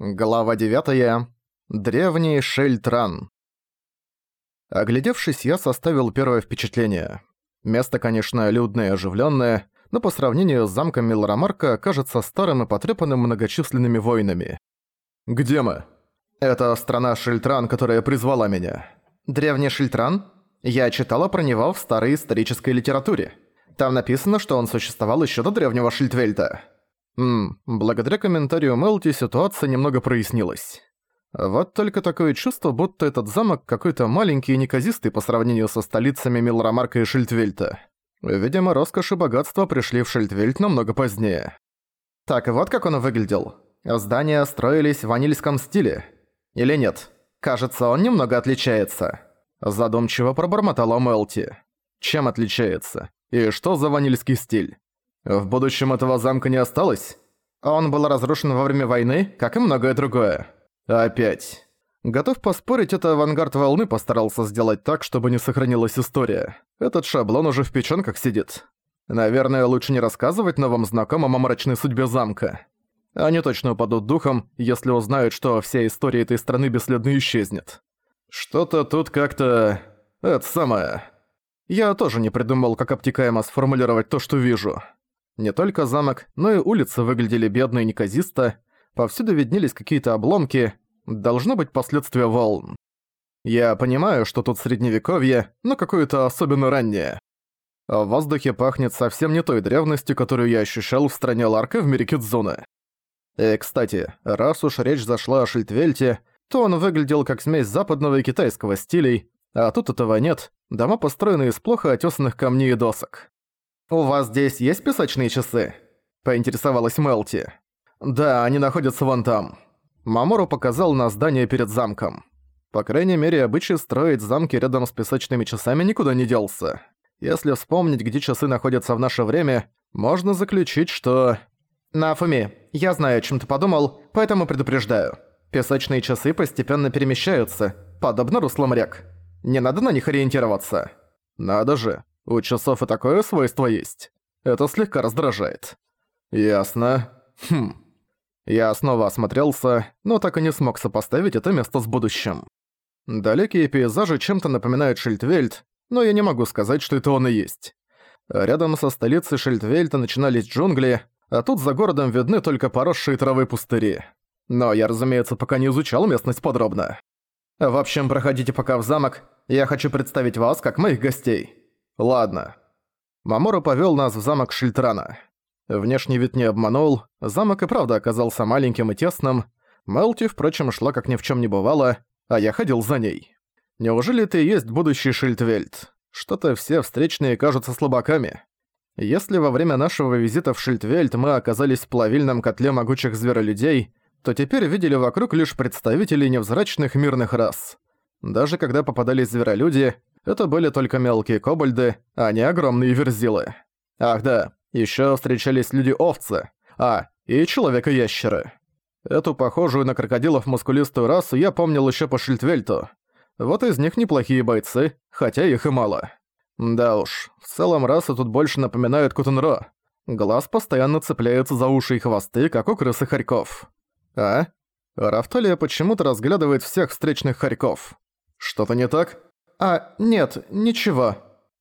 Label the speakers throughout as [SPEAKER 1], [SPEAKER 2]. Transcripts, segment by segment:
[SPEAKER 1] Глава 9. Древний Шельтран. Оглядевшись, я составил первое впечатление. Место, конечно, людное и оживлённое, но по сравнению с замком Милрамарка кажется старым и потрепанным многочисленными войнами. «Где мы?» «Это страна Шельтран, которая призвала меня». «Древний Шельтран? Я читала про него в старой исторической литературе. Там написано, что он существовал ещё до древнего Шельтвельта». Ммм, благодаря комментарию Мелти ситуация немного прояснилась. Вот только такое чувство, будто этот замок какой-то маленький и неказистый по сравнению со столицами Милрамарка и Шильдвельта. Видимо, роскошь и богатство пришли в Шильдвельт намного позднее. Так, вот как он выглядел. Здания строились в ванильском стиле. Или нет? Кажется, он немного отличается. Задумчиво пробормотала Мелти. Чем отличается? И что за ванильский стиль? В будущем этого замка не осталось? Он был разрушен во время войны, как и многое другое. Опять. Готов поспорить, это авангард волны постарался сделать так, чтобы не сохранилась история. Этот шаблон уже в печёнках сидит. Наверное, лучше не рассказывать новым знакомым о мрачной судьбе замка. Они точно упадут духом, если узнают, что вся история этой страны бесследно исчезнет. Что-то тут как-то... Это самое... Я тоже не придумал, как обтекаемо сформулировать то, что вижу. Не только замок, но и улицы выглядели бедно и неказисто, повсюду виднелись какие-то обломки, должно быть последствия волн. Я понимаю, что тут средневековье, но какое-то особенно раннее. в воздухе пахнет совсем не той древностью, которую я ощущал в стране Ларка в мире Кидзуны. И, кстати, раз уж речь зашла о Шильдвельте, то он выглядел как смесь западного и китайского стилей, а тут этого нет, дома построены из плохо отёсанных камней и досок. «У вас здесь есть песочные часы?» – поинтересовалась Мелти. «Да, они находятся вон там». Мамору показал на здание перед замком. По крайней мере, обычай строить замки рядом с песочными часами никуда не делся. Если вспомнить, где часы находятся в наше время, можно заключить, что... «Нафуми, я знаю, о чем ты подумал, поэтому предупреждаю. Песочные часы постепенно перемещаются, подобно руслам рек. Не надо на них ориентироваться». «Надо же. У часов и такое свойство есть. Это слегка раздражает. Ясно. Хм. Я снова осмотрелся, но так и не смог сопоставить это место с будущим. Далекие пейзажи чем-то напоминают Шильдвельд, но я не могу сказать, что это он и есть. Рядом со столицей Шильдвельта начинались джунгли, а тут за городом видны только поросшие травы пустыри. Но я, разумеется, пока не изучал местность подробно. В общем, проходите пока в замок, я хочу представить вас как моих гостей. «Ладно». Мамору повёл нас в замок Шильтрана. Внешний вид не обманул, замок и правда оказался маленьким и тесным. Мелти, впрочем, шла как ни в чём не бывало, а я ходил за ней. Неужели ты и есть будущий Шильдвельд? Что-то все встречные кажутся слабаками. Если во время нашего визита в Шильдвельд мы оказались в плавильном котле могучих зверолюдей, то теперь видели вокруг лишь представителей невзрачных мирных рас. Даже когда попадались зверолюди, это были только мелкие кобальды, а не огромные верзилы. Ах да, ещё встречались люди-овцы, а, и человека-ящеры. Эту похожую на крокодилов мускулистую расу я помнил ещё по Шильдвельту. Вот из них неплохие бойцы, хотя их и мало. Да уж, в целом расы тут больше напоминают Кутунро. Глаз постоянно цепляется за уши и хвосты, как у крысы хорьков. А? Рафталия почему-то разглядывает всех встречных хорьков. Что-то не так? «А, нет, ничего».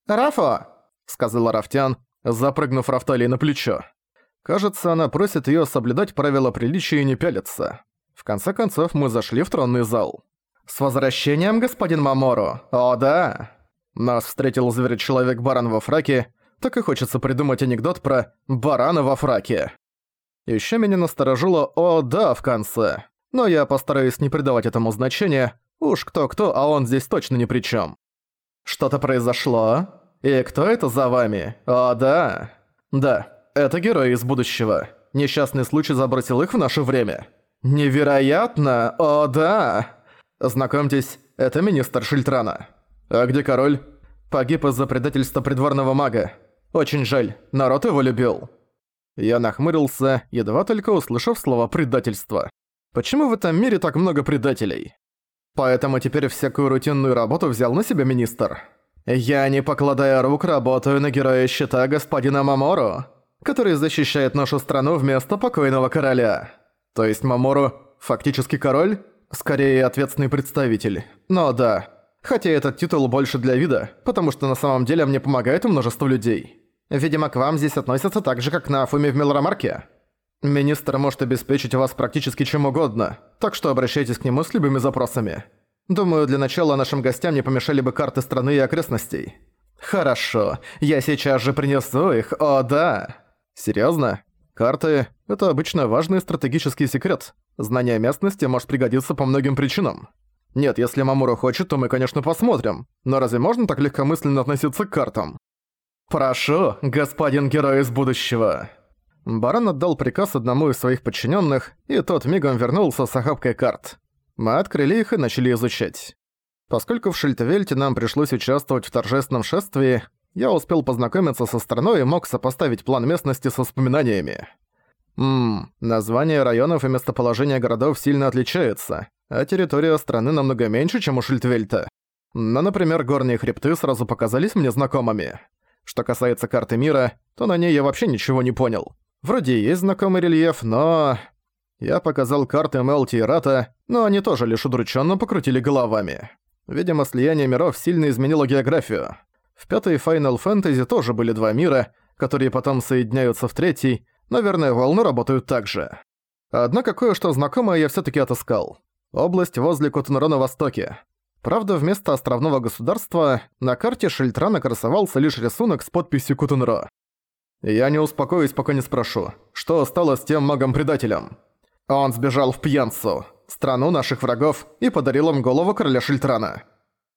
[SPEAKER 1] «Рафа!» — сказала Рафтян, запрыгнув Рафталии на плечо. Кажется, она просит её соблюдать правила приличия и не пялиться. В конце концов, мы зашли в тронный зал. «С возвращением, господин Маморо! О, да!» Нас встретил зверь-человек-баран во фраке, так и хочется придумать анекдот про «барана во фраке». Ещё меня насторожило «О, да» в конце, но я постараюсь не придавать этому значения, Уж кто-кто, а он здесь точно ни при чем. Что-то произошло? И кто это за вами? О, да. Да, это герой из будущего. Несчастный случай забросил их в наше время. Невероятно! О, да! Знакомьтесь, это министр Шильтрана. А где король? Погиб из-за предательства придворного мага. Очень жаль, народ его любил. Я нахмурился, едва только услышав слово «предательство». Почему в этом мире так много предателей? Поэтому теперь всякую рутинную работу взял на себя министр. Я, не покладая рук, работаю на героя щита господина Мамору, который защищает нашу страну вместо покойного короля. То есть Мамору фактически король? Скорее, ответственный представитель. Но да. Хотя этот титул больше для вида, потому что на самом деле мне помогает множество людей. Видимо, к вам здесь относятся так же, как на Афуме в Мелромарке. Министр может обеспечить вас практически чем угодно, так что обращайтесь к нему с любыми запросами. Думаю, для начала нашим гостям не помешали бы карты страны и окрестностей. Хорошо, я сейчас же принесу их, о да. Серьезно? Карты — это обычно важный стратегический секрет. Знание местности может пригодиться по многим причинам. Нет, если Мамура хочет, то мы, конечно, посмотрим. Но разве можно так легкомысленно относиться к картам? «Прошу, господин герой из будущего!» Барон отдал приказ одному из своих подчиненных, и тот мигом вернулся с охапкой карт. Мы открыли их и начали изучать. Поскольку в Шильтвельте нам пришлось участвовать в торжественном шествии, я успел познакомиться со страной и мог сопоставить план местности с воспоминаниями. Ммм, названия районов и местоположение городов сильно отличаются, а территория страны намного меньше, чем у Шильтвельта. Но, например, горные хребты сразу показались мне знакомыми. Что касается карты мира, то на ней я вообще ничего не понял. Вроде есть знакомый рельеф, но... Я показал карты Мелти и Рата, но они тоже лишь удрученно покрутили головами. Видимо, слияние миров сильно изменило географию. В пятой Final Fantasy тоже были два мира, которые потом соединяются в третий, наверное, волны работают так же. Однако кое-что знакомое я все таки отыскал. Область возле Котунро на востоке. Правда, вместо островного государства на карте Шельтрана красовался лишь рисунок с подписью Кутунро. Я не успокоюсь, пока не спрошу, что стало с тем магом-предателем. Он сбежал в Пьянцу, страну наших врагов, и подарил им голову короля Шильтрана.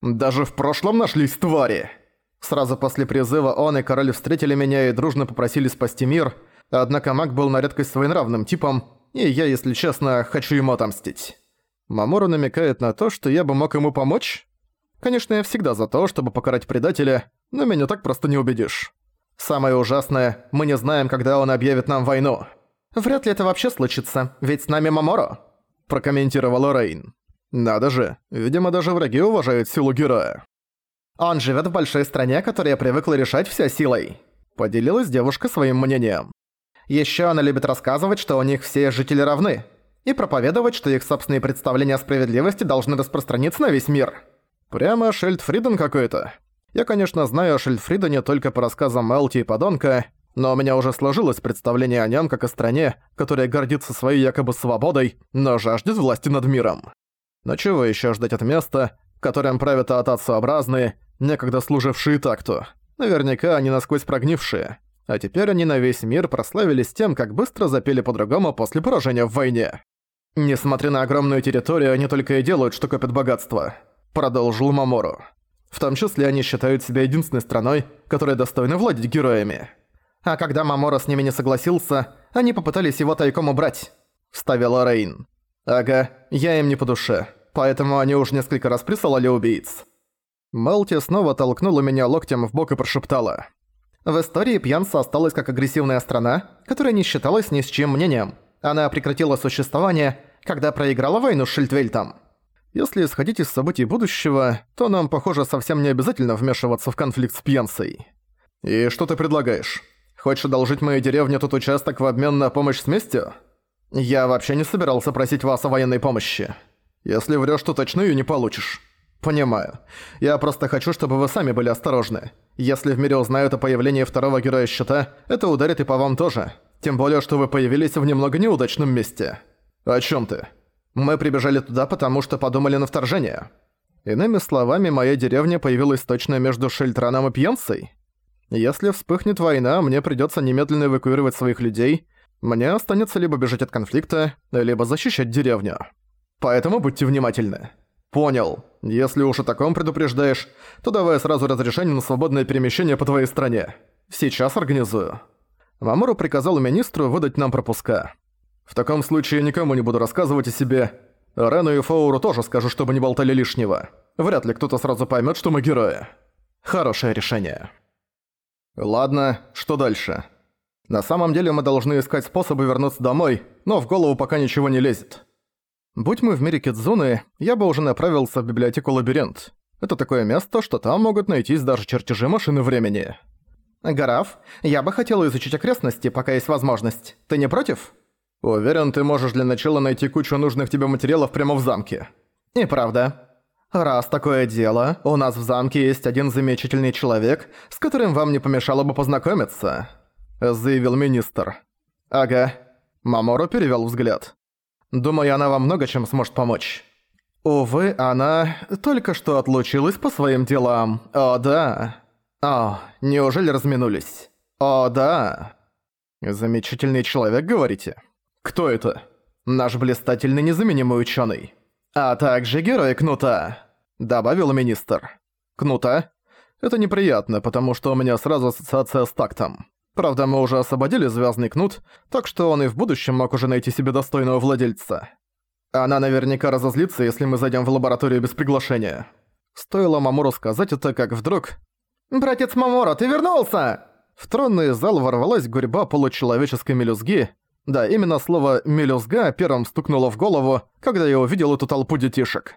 [SPEAKER 1] Даже в прошлом нашлись твари. Сразу после призыва он и король встретили меня и дружно попросили спасти мир, однако маг был на редкость своенравным типом, и я, если честно, хочу ему отомстить. Мамору намекает на то, что я бы мог ему помочь? Конечно, я всегда за то, чтобы покарать предателя, но меня так просто не убедишь. Самое ужасное, мы не знаем, когда он объявит нам войну. Вряд ли это вообще случится, ведь с нами Маморо, прокомментировала Рейн. Надо же, видимо, даже враги уважают силу героя. Он живет в большой стране, которая привыкла решать все силой. Поделилась девушка своим мнением. Еще она любит рассказывать, что у них все жители равны, и проповедовать, что их собственные представления о справедливости должны распространиться на весь мир. Прямо Шельд Фриден какой-то. Я, конечно, знаю о Шильдфридене только по рассказам Мелти и Подонка, но у меня уже сложилось представление о нем как о стране, которая гордится своей якобы свободой, но жаждет власти над миром. Но чего еще ждать от места, которым правят атацообразные, некогда служившие такту? Наверняка они насквозь прогнившие. А теперь они на весь мир прославились тем, как быстро запели по-другому после поражения в войне. Несмотря на огромную территорию, они только и делают, что копят богатство. Продолжил Мамору. В том числе они считают себя единственной страной, которая достойна владеть героями. А когда Мамора с ними не согласился, они попытались его тайком убрать», — вставила Рейн. «Ага, я им не по душе, поэтому они уж несколько раз присылали убийц». Мелти снова толкнула меня локтем в бок и прошептала. «В истории Пьянца осталась как агрессивная страна, которая не считалась ни с чем мнением. Она прекратила существование, когда проиграла войну с Шильдвельтом. Если исходить из событий будущего, то нам, похоже, совсем не обязательно вмешиваться в конфликт с Пьянцей. И что ты предлагаешь? Хочешь одолжить моей деревне тот участок в обмен на помощь с местью? Я вообще не собирался просить вас о военной помощи. Если врёшь, то точно её не получишь. Понимаю. Я просто хочу, чтобы вы сами были осторожны. Если в мире узнают о появлении второго героя щита, это ударит и по вам тоже. Тем более, что вы появились в немного неудачном месте. О чём ты? Мы прибежали туда, потому что подумали на вторжение. Иными словами, моя деревня появилась точно между Шельтраном и Пьенцей. Если вспыхнет война, мне придётся немедленно эвакуировать своих людей. Мне останется либо бежать от конфликта, либо защищать деревню. Поэтому будьте внимательны. Понял. Если уж о таком предупреждаешь, то давай сразу разрешение на свободное перемещение по твоей стране. Сейчас организую. Мамору приказал министру выдать нам пропуска. В таком случае никому не буду рассказывать о себе. Рену и Фоуру тоже скажу, чтобы не болтали лишнего. Вряд ли кто-то сразу поймет, что мы герои. Хорошее решение. Ладно, что дальше? На самом деле мы должны искать способы вернуться домой, но в голову пока ничего не лезет. Будь мы в мире Кидзуны, я бы уже направился в библиотеку Лабиринт. Это такое место, что там могут найтись даже чертежи машины времени. Гараф, я бы хотела изучить окрестности, пока есть возможность. Ты не против? Уверен, ты можешь для начала найти кучу нужных тебе материалов прямо в замке. И правда. Раз такое дело, у нас в замке есть один замечательный человек, с которым вам не помешало бы познакомиться», — заявил министр. «Ага». Мамору перевёл взгляд. «Думаю, она вам много чем сможет помочь». Увы, она только что отлучилась по своим делам. О, да. О, неужели разминулись? О, да. Замечательный человек, говорите? Кто это? Наш блистательный незаменимый ученый. А также герой Кнута, добавил министр. Кнута? Это неприятно, потому что у меня сразу ассоциация с тактом. Правда, мы уже освободили Звездный Кнут, так что он и в будущем мог уже найти себе достойного владельца. Она наверняка разозлится, если мы зайдем в лабораторию без приглашения. Стоило Мамору сказать это, как вдруг... «Братец Маморо, ты вернулся!» В тронный зал ворвалась гурьба получеловеческой мелюзги. Да, именно слово «мелюзга» первым стукнуло в голову, когда я увидел эту толпу детишек.